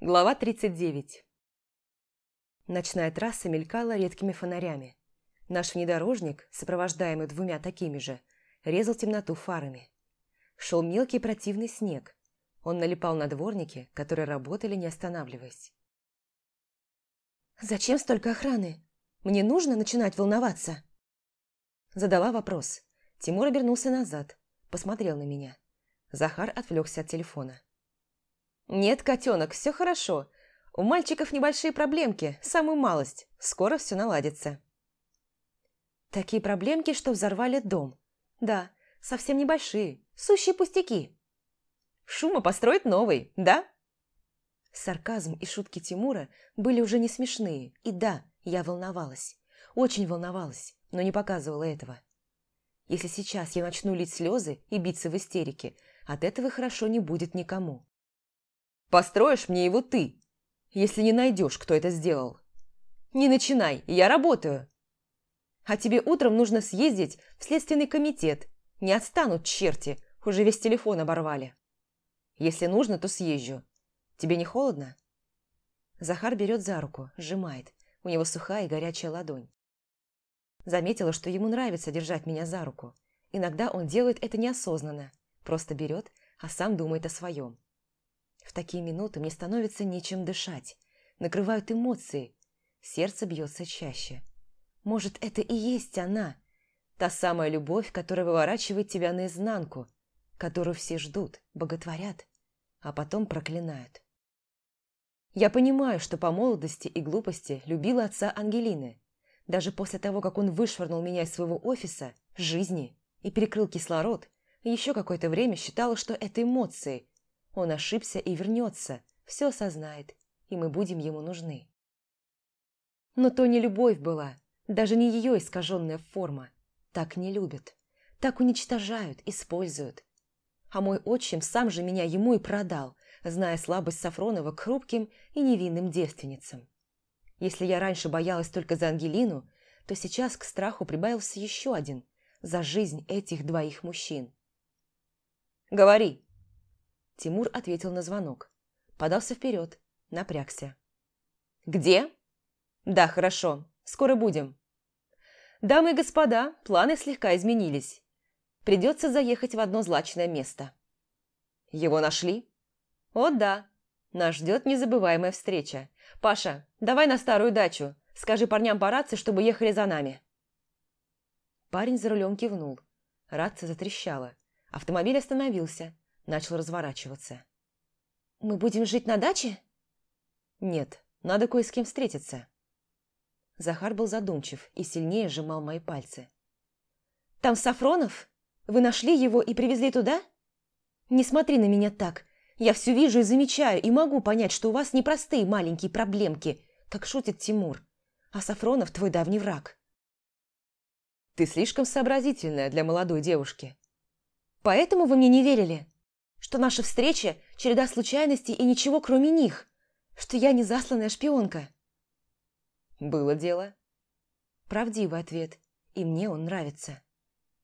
Глава 39 Ночная трасса мелькала редкими фонарями. Наш внедорожник, сопровождаемый двумя такими же, резал темноту фарами. Шел мелкий противный снег. Он налипал на дворники, которые работали, не останавливаясь. «Зачем столько охраны? Мне нужно начинать волноваться?» Задала вопрос. Тимур обернулся назад, посмотрел на меня. Захар отвлекся от телефона. «Нет, котенок, все хорошо. У мальчиков небольшие проблемки, самую малость. Скоро все наладится». «Такие проблемки, что взорвали дом. Да, совсем небольшие, сущие пустяки». «Шума построить новый, да?» Сарказм и шутки Тимура были уже не смешные, и да, я волновалась. Очень волновалась, но не показывала этого. Если сейчас я начну лить слезы и биться в истерике, от этого хорошо не будет никому. Построишь мне его ты, если не найдешь, кто это сделал. Не начинай, я работаю. А тебе утром нужно съездить в следственный комитет. Не отстанут черти, уже весь телефон оборвали. Если нужно, то съезжу. Тебе не холодно? Захар берет за руку, сжимает. У него сухая и горячая ладонь. Заметила, что ему нравится держать меня за руку. Иногда он делает это неосознанно. Просто берет, а сам думает о своем. В такие минуты мне становится нечем дышать. Накрывают эмоции. Сердце бьется чаще. Может, это и есть она. Та самая любовь, которая выворачивает тебя наизнанку, которую все ждут, боготворят, а потом проклинают. Я понимаю, что по молодости и глупости любила отца Ангелины. Даже после того, как он вышвырнул меня из своего офиса, жизни и перекрыл кислород, еще какое-то время считала, что это эмоции, он ошибся и вернется, все осознает, и мы будем ему нужны. Но то не любовь была, даже не ее искаженная форма. Так не любят, так уничтожают, используют. А мой отчим сам же меня ему и продал, зная слабость Сафронова к хрупким и невинным девственницам. Если я раньше боялась только за Ангелину, то сейчас к страху прибавился еще один – за жизнь этих двоих мужчин. «Говори!» Тимур ответил на звонок. Подался вперед, напрягся. «Где?» «Да, хорошо. Скоро будем». «Дамы и господа, планы слегка изменились. Придется заехать в одно злачное место». «Его нашли?» «О, да. Нас ждет незабываемая встреча. Паша, давай на старую дачу. Скажи парням по рации, чтобы ехали за нами». Парень за рулем кивнул. Рация затрещала. Автомобиль остановился начал разворачиваться. «Мы будем жить на даче?» «Нет, надо кое с кем встретиться». Захар был задумчив и сильнее сжимал мои пальцы. «Там Сафронов? Вы нашли его и привезли туда? Не смотри на меня так. Я все вижу и замечаю, и могу понять, что у вас непростые маленькие проблемки, как шутит Тимур. А Сафронов твой давний враг». «Ты слишком сообразительная для молодой девушки». «Поэтому вы мне не верили?» Что наша встреча – череда случайностей и ничего кроме них, что я не засланная шпионка. Было дело. Правдивый ответ, и мне он нравится.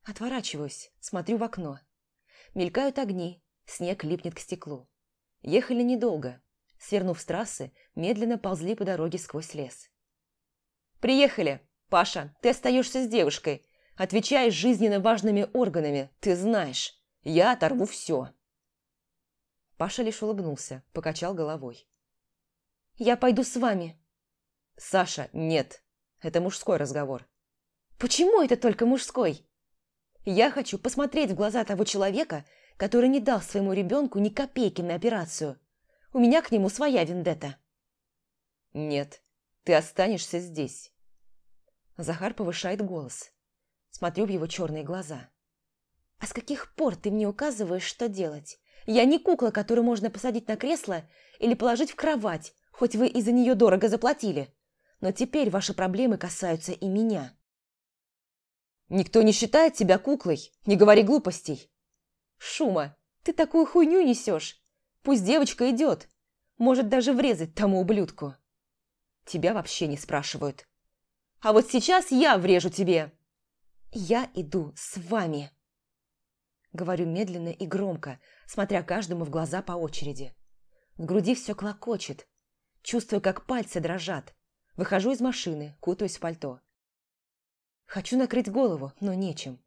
Отворачиваюсь, смотрю в окно. Мелькают огни, снег липнет к стеклу. Ехали недолго. Свернув с трассы, медленно ползли по дороге сквозь лес. «Приехали! Паша, ты остаешься с девушкой. Отвечаешь жизненно важными органами, ты знаешь. Я оторву все!» Паша лишь улыбнулся, покачал головой. «Я пойду с вами». «Саша, нет. Это мужской разговор». «Почему это только мужской?» «Я хочу посмотреть в глаза того человека, который не дал своему ребенку ни копейки на операцию. У меня к нему своя вендетта». «Нет, ты останешься здесь». Захар повышает голос. Смотрю в его черные глаза. «А с каких пор ты мне указываешь, что делать? Я не кукла, которую можно посадить на кресло или положить в кровать, хоть вы из-за нее дорого заплатили. Но теперь ваши проблемы касаются и меня. Никто не считает тебя куклой, не говори глупостей. Шума, ты такую хуйню несешь. Пусть девочка идет. Может даже врезать тому ублюдку. Тебя вообще не спрашивают. А вот сейчас я врежу тебе. Я иду с вами. Говорю медленно и громко, смотря каждому в глаза по очереди. В груди все клокочет. Чувствую, как пальцы дрожат. Выхожу из машины, кутаюсь в пальто. Хочу накрыть голову, но нечем.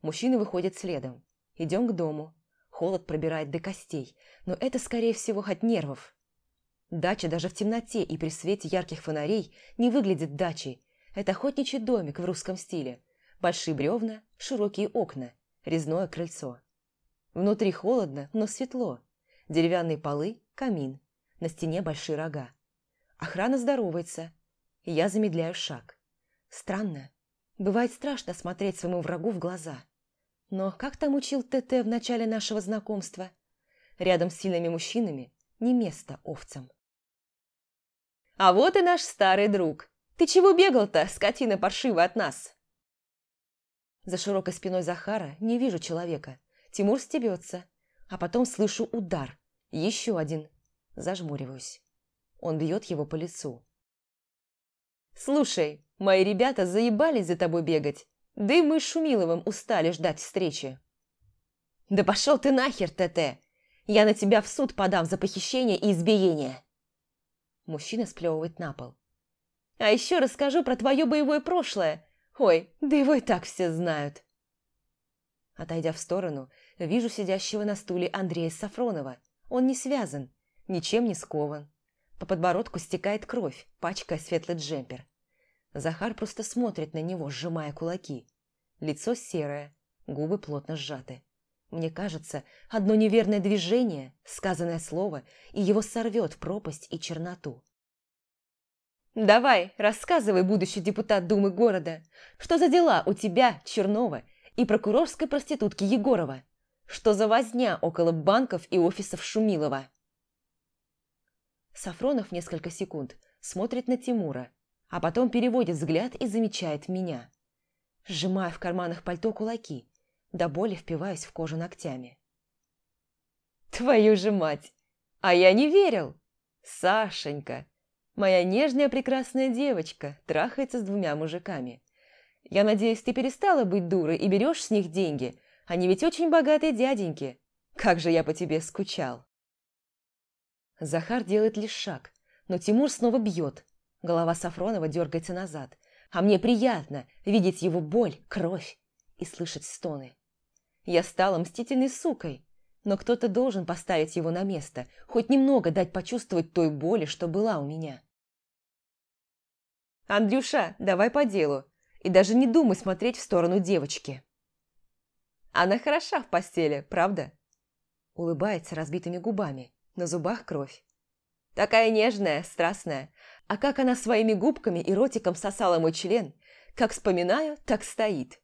Мужчины выходят следом. Идем к дому. Холод пробирает до костей, но это, скорее всего, от нервов. Дача даже в темноте и при свете ярких фонарей не выглядит дачей. Это охотничий домик в русском стиле. Большие бревна, широкие окна, резное крыльцо. Внутри холодно, но светло. Деревянные полы, камин. На стене большие рога. Охрана здоровается. Я замедляю шаг. Странно. Бывает страшно смотреть своему врагу в глаза. Но как там учил ТТ в начале нашего знакомства? Рядом с сильными мужчинами не место овцам. «А вот и наш старый друг. Ты чего бегал-то, скотина паршивая от нас?» За широкой спиной Захара не вижу человека. Тимур стебется, а потом слышу удар. Еще один. Зажмуриваюсь. Он бьет его по лицу. «Слушай, мои ребята заебались за тобой бегать. Да и мы с Шумиловым устали ждать встречи». «Да пошел ты нахер, ТТ! Я на тебя в суд подам за похищение и избиение!» Мужчина сплевывает на пол. «А еще расскажу про твое боевое прошлое. Ой, да его и так все знают». Отойдя в сторону, вижу сидящего на стуле Андрея Сафронова. Он не связан, ничем не скован. По подбородку стекает кровь, пачкая светлый джемпер. Захар просто смотрит на него, сжимая кулаки. Лицо серое, губы плотно сжаты. Мне кажется, одно неверное движение, сказанное слово, и его сорвет в пропасть и черноту. «Давай, рассказывай, будущий депутат Думы города, что за дела у тебя, Чернова, и прокурорской проститутки Егорова? Что за возня около банков и офисов Шумилова?» Сафронов несколько секунд смотрит на Тимура, а потом переводит взгляд и замечает меня. Сжимая в карманах пальто кулаки, до боли впиваюсь в кожу ногтями. «Твою же мать! А я не верил! Сашенька! Моя нежная прекрасная девочка трахается с двумя мужиками. Я надеюсь, ты перестала быть дурой и берешь с них деньги. Они ведь очень богатые дяденьки. Как же я по тебе скучал!» Захар делает лишь шаг, но Тимур снова бьет. Голова Сафронова дергается назад, а мне приятно видеть его боль, кровь и слышать стоны. Я стала мстительной сукой, но кто-то должен поставить его на место, хоть немного дать почувствовать той боли, что была у меня. «Андрюша, давай по делу, и даже не думай смотреть в сторону девочки». «Она хороша в постели, правда?» Улыбается разбитыми губами, на зубах кровь. Такая нежная, страстная. А как она своими губками и ротиком сосала мой член, как вспоминаю, так стоит.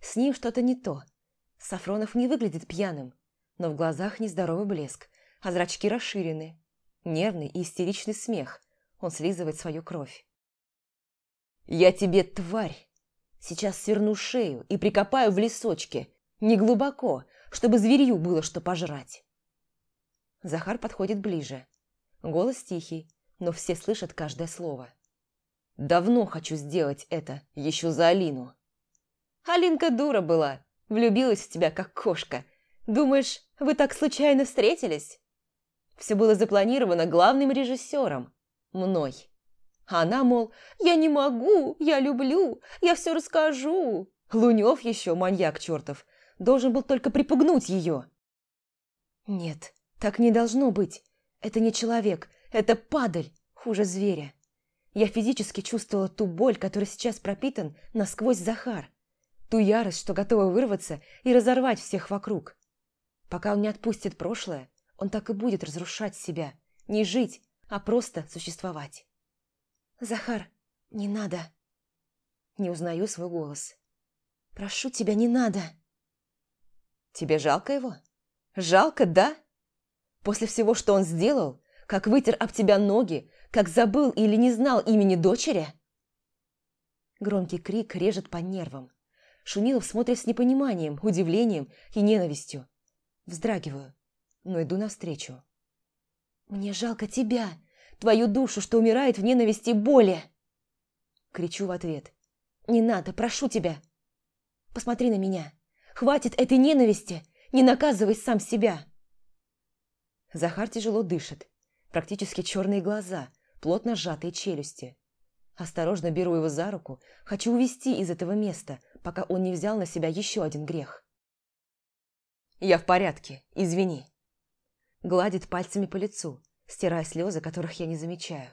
С ним что-то не то. Сафронов не выглядит пьяным, но в глазах нездоровый блеск, а зрачки расширены. Нервный и истеричный смех. Он слизывает свою кровь. «Я тебе, тварь! Сейчас сверну шею и прикопаю в лесочке, не глубоко, чтобы зверью было что пожрать». Захар подходит ближе. Голос тихий, но все слышат каждое слово. «Давно хочу сделать это, еще за Алину». «Алинка дура была, влюбилась в тебя, как кошка. Думаешь, вы так случайно встретились?» Все было запланировано главным режиссером, мной. Она, мол, «Я не могу, я люблю, я все расскажу». Лунев еще, маньяк чертов, должен был только припугнуть ее. Нет, так не должно быть. Это не человек, это падаль, хуже зверя. Я физически чувствовала ту боль, которой сейчас пропитан насквозь Захар. Ту ярость, что готова вырваться и разорвать всех вокруг. Пока он не отпустит прошлое, он так и будет разрушать себя. Не жить, а просто существовать. «Захар, не надо!» Не узнаю свой голос. «Прошу тебя, не надо!» «Тебе жалко его? Жалко, да?» После всего, что он сделал, как вытер об тебя ноги, как забыл или не знал имени дочери? Громкий крик режет по нервам. Шумилов смотрит с непониманием, удивлением и ненавистью. Вздрагиваю, но иду навстречу. «Мне жалко тебя, твою душу, что умирает в ненависти боли!» Кричу в ответ. «Не надо, прошу тебя! Посмотри на меня! Хватит этой ненависти! Не наказывай сам себя!» Захар тяжело дышит. Практически черные глаза, плотно сжатые челюсти. Осторожно беру его за руку, хочу увести из этого места, пока он не взял на себя еще один грех. «Я в порядке, извини». Гладит пальцами по лицу, стирая слезы, которых я не замечаю.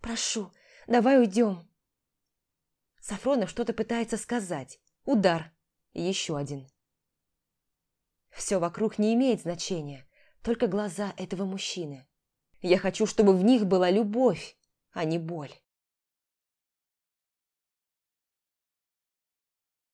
«Прошу, давай уйдем». Сафронов что-то пытается сказать. Удар. Еще один. Все вокруг не имеет значения, только глаза этого мужчины. Я хочу, чтобы в них была любовь, а не боль.